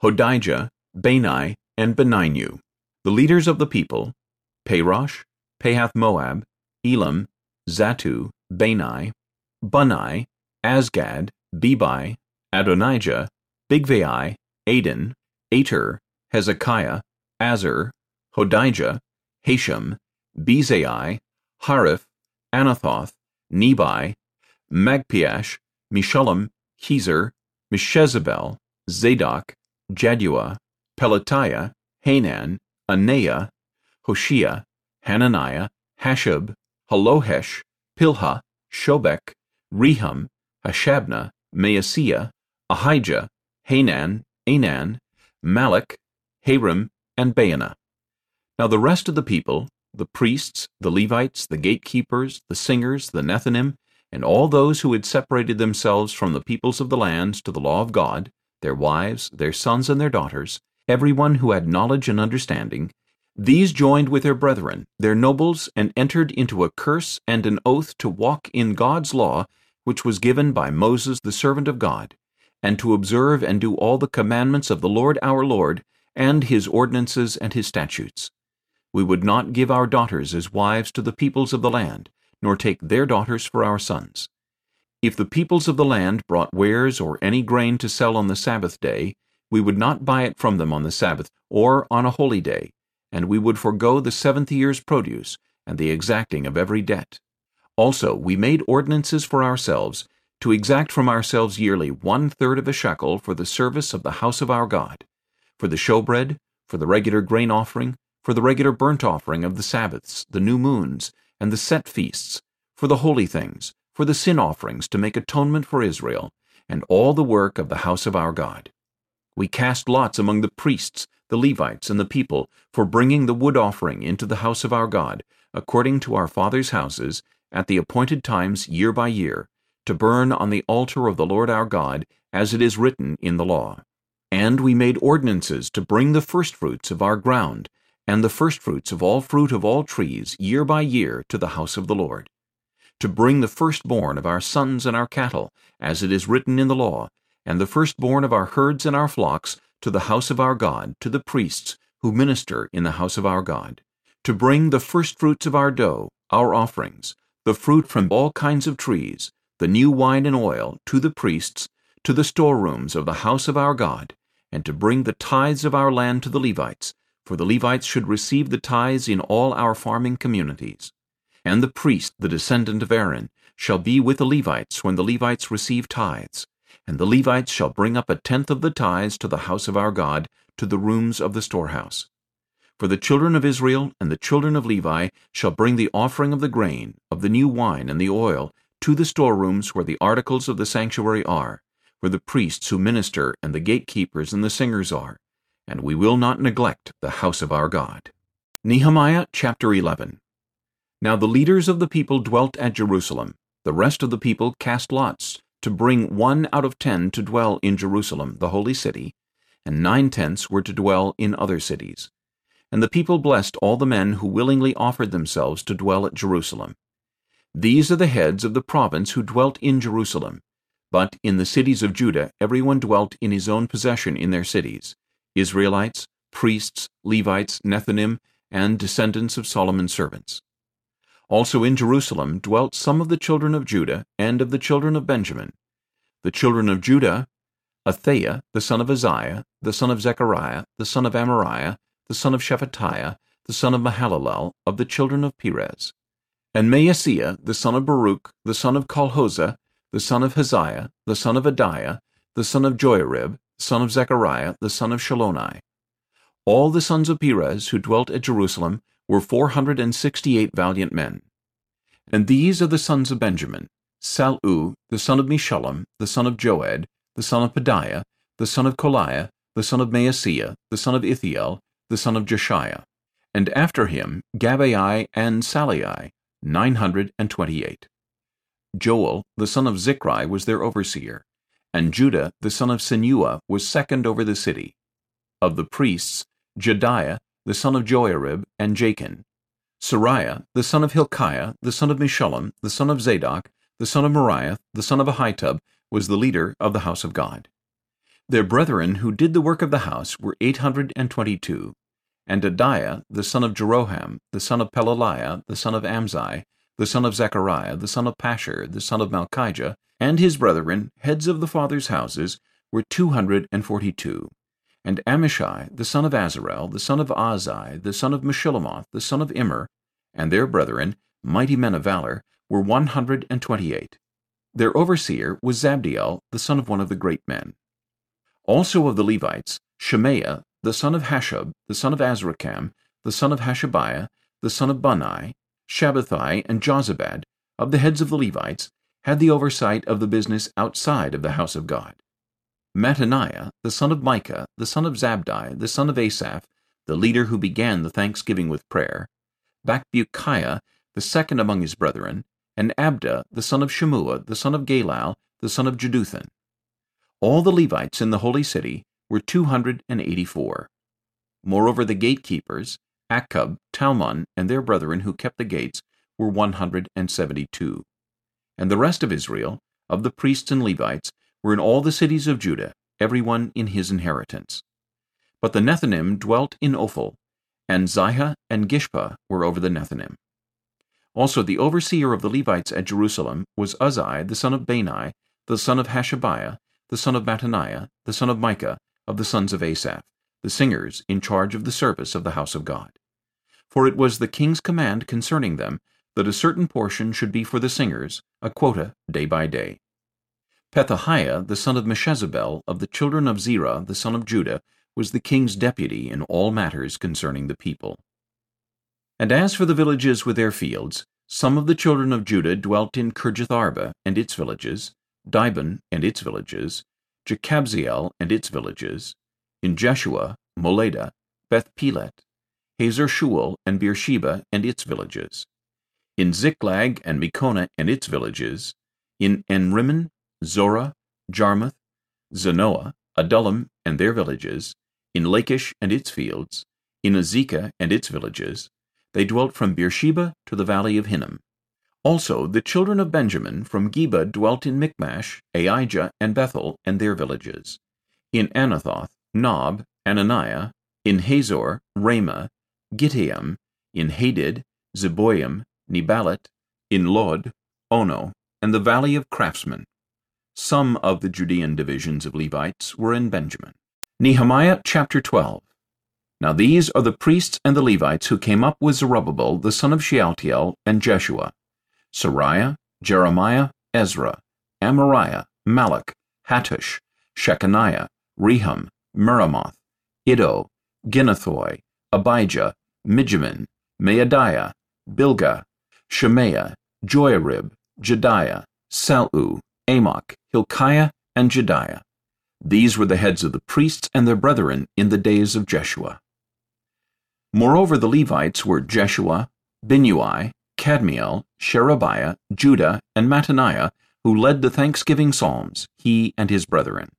Hodijah, Bani, and Beninu. The leaders of the people, Parosh, Pahath-Moab, Elam, Zattu, Bani, Bunni, Azgad, Bebai, Adonijah, Bigvai, Adin, Ater, Hezekiah, Azzur, Hodijah, Hashum, Bezai, Hariph, Anathoth, Nebai, Magpiash, Meshullam, Hezir, Meshezabel, Zadok, Jaddua, Pelatiah, Hanan, Anaiah, Hoshea, Hananiah, Hasshub, Hallohesh, Pilha, Shobek, Rehum, Hashabnah, Maaseiah, Ahijah, Hanan, Anan, Malluch, Harim, and Baanah. Now the rest of the people, the priests, the Levites, the gatekeepers, the singers, the Nethinim, and all those who had separated themselves from the peoples of the lands to the law of God, their wives, their sons, and their daughters, everyone who had knowledge and understanding, these joined with their brethren, their nobles, and entered into a curse and an oath to walk in God's law, which was given by Moses the servant of God, and to observe and do all the commandments of the Lord our Lord, and his ordinances and his statutes. We would not give our daughters as wives to the peoples of the land, nor take their daughters for our sons. If the peoples of the land brought wares or any grain to sell on the Sabbath day, we would not buy it from them on the Sabbath or on a holy day, and we would forego the seventh year's produce and the exacting of every debt. Also we made ordinances for ourselves to exact from ourselves yearly one-third of a shekel for the service of the house of our God, for the showbread, for the regular grain offering, for the regular burnt offering of the Sabbaths, the new moons, and the set feasts, for the holy things, for the sin offerings to make atonement for Israel, and all the work of the house of our God. We cast lots among the priests, the Levites, and the people for bringing the wood offering into the house of our God, according to our fathers' houses, at the appointed times year by year, to burn on the altar of the Lord our God, as it is written in the law. And we made ordinances to bring the firstfruits of our ground, and the firstfruits of all fruit of all trees year by year to the house of the Lord. To bring the firstborn of our sons and our cattle, as it is written in the law, and the firstborn of our herds and our flocks, to the house of our God, to the priests, who minister in the house of our God. To bring the firstfruits of our dough, our offerings, the fruit from all kinds of trees, the new wine and oil, to the priests, to the storerooms of the house of our God, and to bring the tithes of our land to the Levites, for the Levites should receive the tithes in all our farming communities. And the priest, the descendant of Aaron, shall be with the Levites when the Levites receive tithes. And the Levites shall bring up a tenth of the tithes to the house of our God, to the rooms of the storehouse. For the children of Israel and the children of Levi shall bring the offering of the grain, of the new wine and the oil, to the storerooms where the articles of the sanctuary are, where the priests who minister and the gatekeepers and the singers are, and we will not neglect the house of our God. Nehemiah chapter 11 Now the leaders of the people dwelt at Jerusalem. The rest of the people cast lots to bring one out of ten to dwell in Jerusalem, the holy city, and nine-tenths were to dwell in other cities. And the people blessed all the men who willingly offered themselves to dwell at Jerusalem. These are the heads of the province who dwelt in Jerusalem. But in the cities of Judah everyone dwelt in his own possession in their cities, Israelites, priests, Levites, Nethinim, and descendants of Solomon's servants. Also in Jerusalem dwelt some of the children of Judah and of the children of Benjamin. The children of Judah, Athaiah, the son of Uzziah, the son of Zechariah, the son of Amariah, the son of Shephatiah, the son of Mahalalel, of the children of Perez. And Maaseiah, the son of Baruch, the son of Colhozeh, the son of Hazaiah, the son of Adaiah, the son of Joiarib, son of Zechariah, the son of Shiloni. All the sons of Perez who dwelt at Jerusalem were four hundred and sixty-eight valiant men. And these are the sons of Benjamin, Sallu, the son of Meshullam, the son of Joed, the son of Pedaiah, the son of Kolaiah, the son of Maaseiah, the son of Ithiel, the son of Jeshaiah. And after him Gabbai and Sallai, 928. Joel, the son of Zichri, was their overseer, and Judah, the son of Senuah, was second over the city. Of the priests, Jedaiah, the son of Joiarib, and Jachin. Seraiah, the son of Hilkiah, the son of Meshullam, the son of Zadok, the son of Meraioth, the son of Ahitub, was the leader of the house of God. Their brethren who did the work of the house were eight hundred and twenty-two, and Adaiah, the son of Jeroham, the son of Pelaliah, the son of Amzi, the son of Zechariah, the son of Pashhur, the son of Malchijah, and his brethren, heads of the fathers' houses, were two hundred and forty-two. And Amashai, the son of Azarel, the son of Ahzai, the son of Meshillemoth, the son of Immer, and their brethren, mighty men of valor, were one hundred and twenty-eight. Their overseer was Zabdiel, the son of one of the great men. Also of the Levites, Shemaiah, the son of Hasshub, the son of Azrikam, the son of Hashabiah, the son of Bunni, Shabbethai, and Jozabad, of the heads of the Levites, had the oversight of the business outside of the house of God. Mattaniah, the son of Micah, the son of Zabdi, the son of Asaph, the leader who began the thanksgiving with prayer, Bakbukiah, the second among his brethren, and Abda, the son of Shemua, the son of Galal, the son of Jeduthun. All the Levites in the holy city were two hundred and eighty-four. Moreover the gatekeepers, Akkub, Talmon, and their brethren who kept the gates, were one hundred and seventy-two. And the rest of Israel, of the priests and Levites, were in all the cities of Judah, every one in his inheritance. But the Nethinim dwelt in Ophel, and Ziha and Gishpa were over the Nethinim. Also the overseer of the Levites at Jerusalem was Uzzi the son of Bani, the son of Hashabiah, the son of Mattaniah, the son of Micah, of the sons of Asaph, the singers in charge of the service of the house of God. For it was the king's command concerning them that a certain portion should be for the singers, a quota day by day. Pethahiah, the son of Meshezabel, of the children of Zerah, the son of Judah, was the king's deputy in all matters concerning the people. And as for the villages with their fields, some of the children of Judah dwelt in Kirjath Arba and its villages, Dibon and its villages, Jekabzeel and its villages, in Jeshua, Moladah, Beth Pelet, Hazar Shual and Beersheba and its villages, in Ziklag and Meconah and its villages, in En Rimmon, Zorah, Jarmuth, Zanoah, Adullam and their villages, in Lachish and its fields, in Azekah and its villages, they dwelt from Beersheba to the valley of Hinnom. Also the children of Benjamin from Geba dwelt in Michmash, Aija, and Bethel, and their villages. In Anathoth, Nob, Ananiah, in Hazor, Ramah, Gittaim, in Hadid, Zeboim, Neballat, in Lod, Ono, and the valley of craftsmen. Some of the Judean divisions of Levites were in Benjamin. Nehemiah chapter 12 Now these are the priests and the Levites who came up with Zerubbabel the son of Shealtiel and Jeshua, Seraiah, Jeremiah, Ezra, Amariah, Malluch, Hattush, Shechaniah, Rehum, Meremoth, Iddo, Ginnethoi, Abijah, Mijamin, Maadiah, Bilgah, Shemaiah, Joiarib, Jedaiah, Sallu, Amok, Hilkiah, and Jedaiah. These were the heads of the priests and their brethren in the days of Jeshua. Moreover the Levites were Jeshua, Binnui, Kadmiel, Sherebiah, Judah, and Mattaniah, who led the thanksgiving psalms, he and his brethren.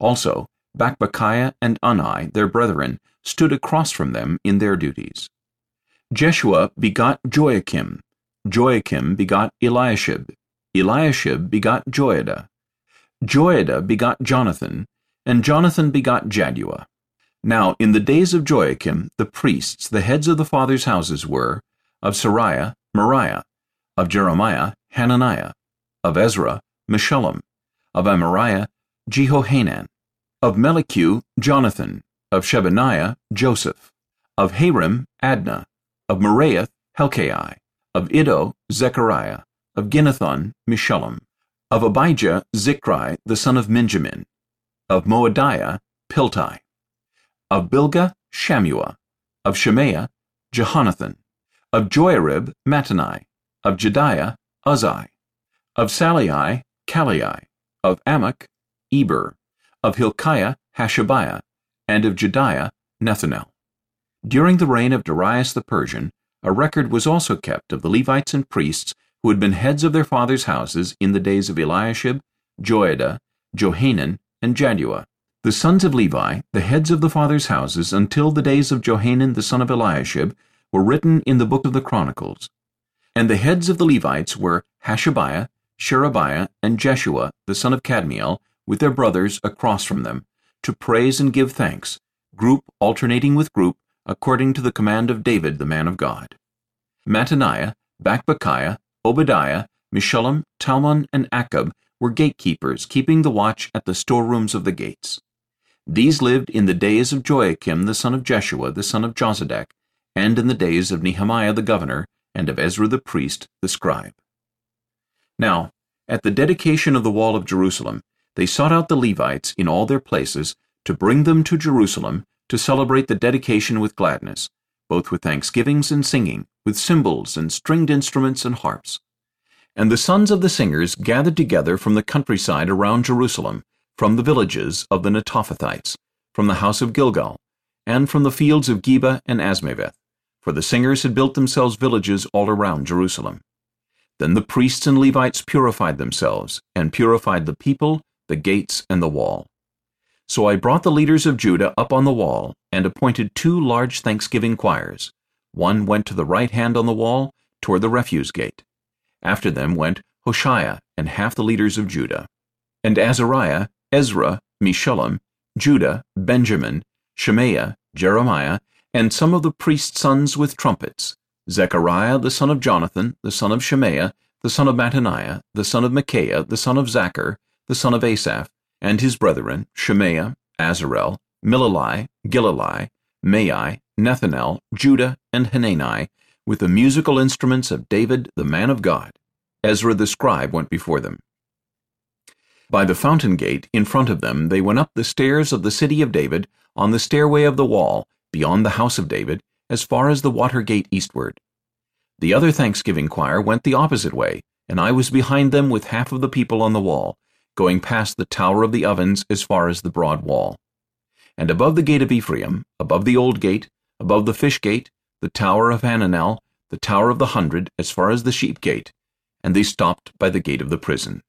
Also, Bakbukiah and Unni, their brethren, stood across from them in their duties. Jeshua begot Joiakim, Joiakim begot Eliashib, Eliashib begot Joiada, Joiada begot Jonathan, and Jonathan begot Jaddua. Now in the days of Joiakim the priests, the heads of the fathers' houses were, of Seraiah, Meraiah, of Jeremiah, Hananiah, of Ezra, Meshullam, of Amariah, Jehohanan, of Melichu, Jonathan, of Shebaniah, Joseph, of Harim, Adna, of Meraioth, Helkai, of Iddo, Zechariah, of Ginnethon, Meshullam, of Abijah, Zichri, the son of Minjamin, of Moadiah, Piltai, of Bilgah, Shammua, of Shemaiah, Jehonathan, of Joiarib, Mattenai, of Jedaiah, Uzzi, of Sallai, Kallai, of Amok, Eber, of Hilkiah, Hashabiah, and of Jedaiah, Nethanel. During the reign of Darius the Persian, a record was also kept of the Levites and priests who had been heads of their fathers' houses in the days of Eliashib, Joiada, Johanan, and Jaddua, the sons of Levi, the heads of the fathers' houses, until the days of Johanan the son of Eliashib, were written in the book of the Chronicles. And the heads of the Levites were Hashabiah, Sherebiah, and Jeshua the son of Kadmiel, with their brothers across from them, to praise and give thanks, group alternating with group, according to the command of David the man of God. Mattaniah, Bakbukiah, Obadiah, Meshullam, Talmon, and Akkub were gatekeepers, keeping the watch at the storerooms of the gates. These lived in the days of Joiakim the son of Jeshua the son of Jozadak, and in the days of Nehemiah the governor, and of Ezra the priest, the scribe. Now, at the dedication of the wall of Jerusalem, they sought out the Levites in all their places to bring them to Jerusalem to celebrate the dedication with gladness, both with thanksgivings and singing, with cymbals and stringed instruments and harps. And the sons of the singers gathered together from the countryside around Jerusalem, from the villages of the Netophathites, from the house of Gilgal, and from the fields of Geba and Azmaveth, for the singers had built themselves villages all around Jerusalem. Then the priests and Levites purified themselves, and purified the people, the gates, and the wall. So I brought the leaders of Judah up on the wall, and appointed two large thanksgiving choirs. One went to the right hand on the wall, toward the refuse gate. After them went Hoshea and half the leaders of Judah, and Azariah, Ezra, Meshullam, Judah, Benjamin, Shemaiah, Jeremiah, and some of the priests' sons with trumpets, Zechariah the son of Jonathan, the son of Shemaiah, the son of Mattaniah, the son of Michaiah, the son of Zaccur, the son of Asaph, and his brethren, Shemaiah, Azarel, Milalai, Gilalai, Maai, Nethanel, Judah, and Hanani, with the musical instruments of David the man of God. Ezra the scribe went before them. By the fountain gate in front of them they went up the stairs of the city of David, on the stairway of the wall, beyond the house of David, as far as the water gate eastward. The other thanksgiving choir went the opposite way, and I was behind them with half of the people on the wall, going past the tower of the ovens as far as the broad wall. And above the gate of Ephraim, above the old gate, above the fish gate, the tower of Hananel, the tower of the hundred, as far as the sheep gate, and they stopped by the gate of the prison.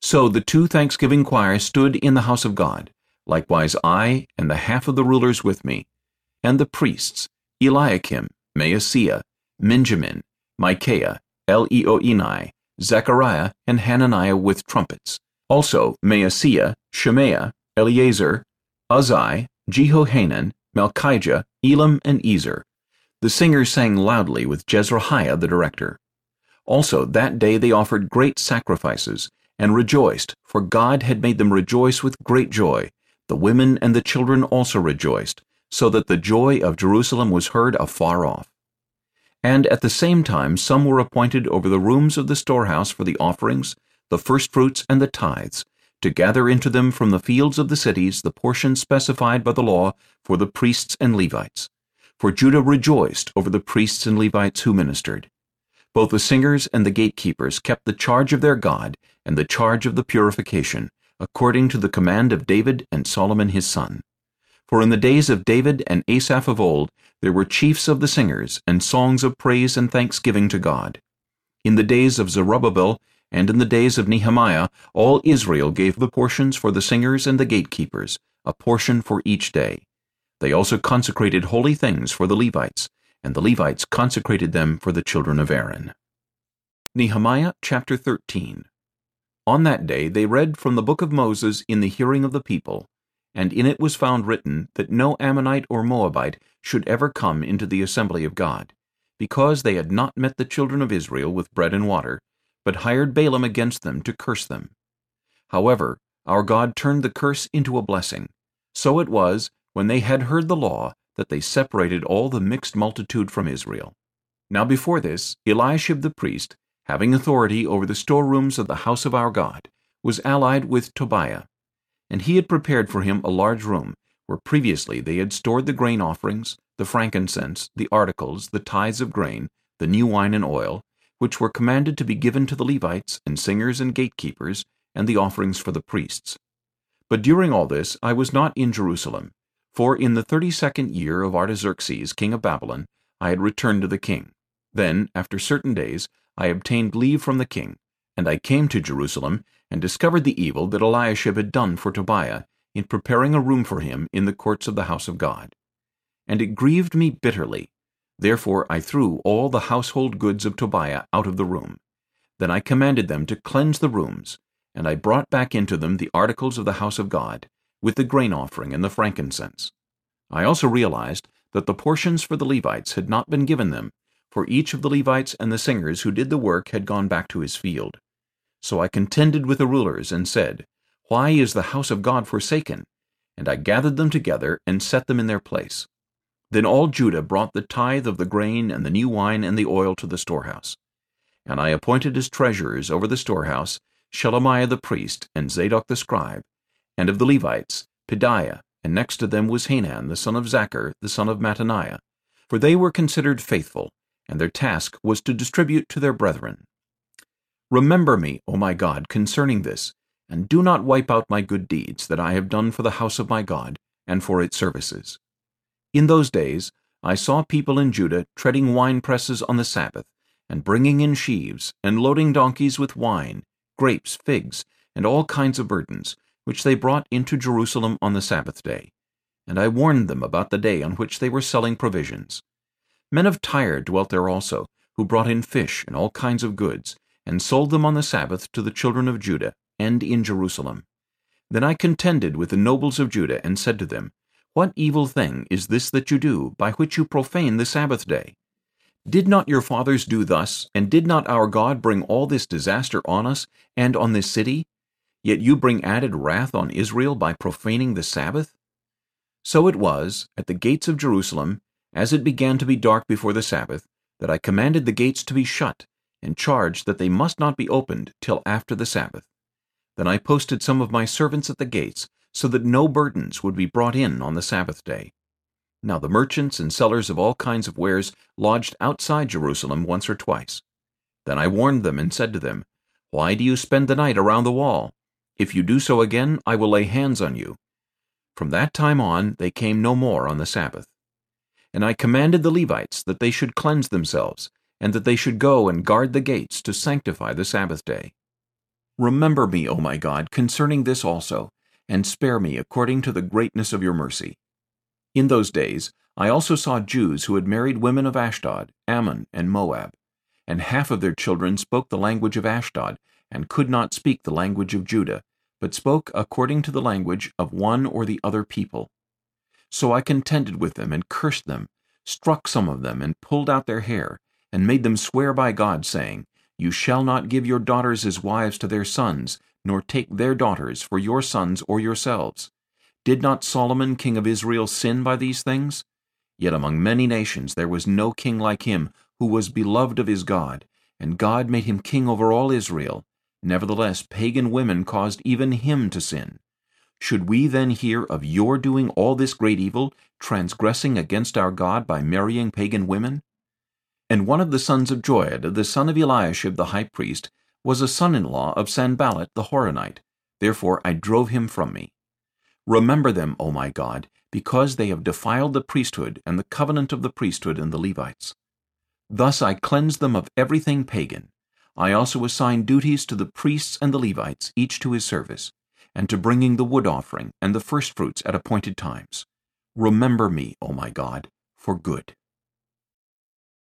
So the two thanksgiving choirs stood in the house of God, likewise I and the half of the rulers with me, and the priests, Eliakim, Maaseiah, Minjamin, Michaiah, Elioenai, Zechariah, and Hananiah with trumpets. Also Maaseiah, Shemaiah, Eleazar, Uzzi, Jehohanan, Malchijah, Elam, and Ezer. The singers sang loudly with Jezrahiah the director. Also that day they offered great sacrifices, and rejoiced, for God had made them rejoice with great joy. The women and the children also rejoiced, so that the joy of Jerusalem was heard afar off. And at the same time some were appointed over the rooms of the storehouse for the offerings, the firstfruits, and the tithes, to gather into them from the fields of the cities the portion specified by the law for the priests and Levites. For Judah rejoiced over the priests and Levites who ministered. Both the singers and the gatekeepers kept the charge of their God and the charge of the purification, according to the command of David and Solomon his son. For in the days of David and Asaph of old there were chiefs of the singers, and songs of praise and thanksgiving to God. In the days of Zerubbabel, and in the days of Nehemiah, all Israel gave the portions for the singers and the gatekeepers, a portion for each day. They also consecrated holy things for the Levites, and the Levites consecrated them for the children of Aaron. Nehemiah chapter 13 On that day they read from the book of Moses in the hearing of the people, and in it was found written that no Ammonite or Moabite should ever come into the assembly of God, because they had not met the children of Israel with bread and water, but hired Balaam against them to curse them. However, our God turned the curse into a blessing. So it was, when they had heard the law, that they separated all the mixed multitude from Israel. Now before this, Eliashib the priest, having authority over the storerooms of the house of our God, was allied with Tobiah, and he had prepared for him a large room, where previously they had stored the grain offerings, the frankincense, the articles, the tithes of grain, the new wine and oil, which were commanded to be given to the Levites and singers and gatekeepers, and the offerings for the priests. But during all this I was not in Jerusalem, for in the thirty-second year of Artaxerxes king of Babylon I had returned to the king. Then, after certain days, I obtained leave from the king, and I came to Jerusalem, and discovered the evil that Eliashib had done for Tobiah, in preparing a room for him in the courts of the house of God. And it grieved me bitterly. Therefore I threw all the household goods of Tobiah out of the room. Then I commanded them to cleanse the rooms, and I brought back into them the articles of the house of God, with the grain offering and the frankincense. I also realized that the portions for the Levites had not been given them, for each of the Levites and the singers who did the work had gone back to his field. So I contended with the rulers and said, Why is the house of God forsaken? And I gathered them together and set them in their place. Then all Judah brought the tithe of the grain and the new wine and the oil to the storehouse. And I appointed as treasurers over the storehouse Shelemiah the priest and Zadok the scribe, and of the Levites, Pedaiah, and next to them was Hanan the son of Zaccur, the son of Mattaniah, for they were considered faithful, and their task was to distribute to their brethren. Remember me, O my God, concerning this, and do not wipe out my good deeds that I have done for the house of my God, and for its services. In those days I saw people in Judah treading winepresses on the Sabbath, and bringing in sheaves, and loading donkeys with wine, grapes, figs, and all kinds of burdens, which they brought into Jerusalem on the Sabbath day. And I warned them about the day on which they were selling provisions. Men of Tyre dwelt there also, who brought in fish and all kinds of goods, and sold them on the Sabbath to the children of Judah, and in Jerusalem. Then I contended with the nobles of Judah, and said to them, What evil thing is this that you do, by which you profane the Sabbath day? Did not your fathers do thus, and did not our God bring all this disaster on us and on this city? Yet you bring added wrath on Israel by profaning the Sabbath? So it was, at the gates of Jerusalem, as it began to be dark before the Sabbath, that I commanded the gates to be shut, and charged that they must not be opened till after the Sabbath. Then I posted some of my servants at the gates, so that no burdens would be brought in on the Sabbath day. Now the merchants and sellers of all kinds of wares lodged outside Jerusalem once or twice. Then I warned them and said to them, Why do you spend the night around the wall? If you do so again, I will lay hands on you. From that time on they came no more on the Sabbath. And I commanded the Levites that they should cleanse themselves, and that they should go and guard the gates to sanctify the Sabbath day. Remember me, O my God, concerning this also, and spare me according to the greatness of your mercy. In those days I also saw Jews who had married women of Ashdod, Ammon, and Moab, and half of their children spoke the language of Ashdod, and could not speak the language of Judah, but spoke according to the language of one or the other people. So I contended with them and cursed them, struck some of them and pulled out their hair, and made them swear by God, saying, You shall not give your daughters as wives to their sons, nor take their daughters for your sons or yourselves. Did not Solomon king of Israel sin by these things? Yet among many nations there was no king like him, who was beloved of his God, and God made him king over all Israel. Nevertheless pagan women caused even him to sin. Should we then hear of your doing all this great evil, transgressing against our God by marrying pagan women? And one of the sons of Joiada, the son of Eliashib the high priest, was a son-in-law of Sanballat the Horonite. Therefore I drove him from me. Remember them, O my God, because they have defiled the priesthood and the covenant of the priesthood and the Levites. Thus I cleansed them of everything pagan. I also assigned duties to the priests and the Levites, each to his service and to bringing the wood offering and the firstfruits at appointed times. Remember me, O my God, for good.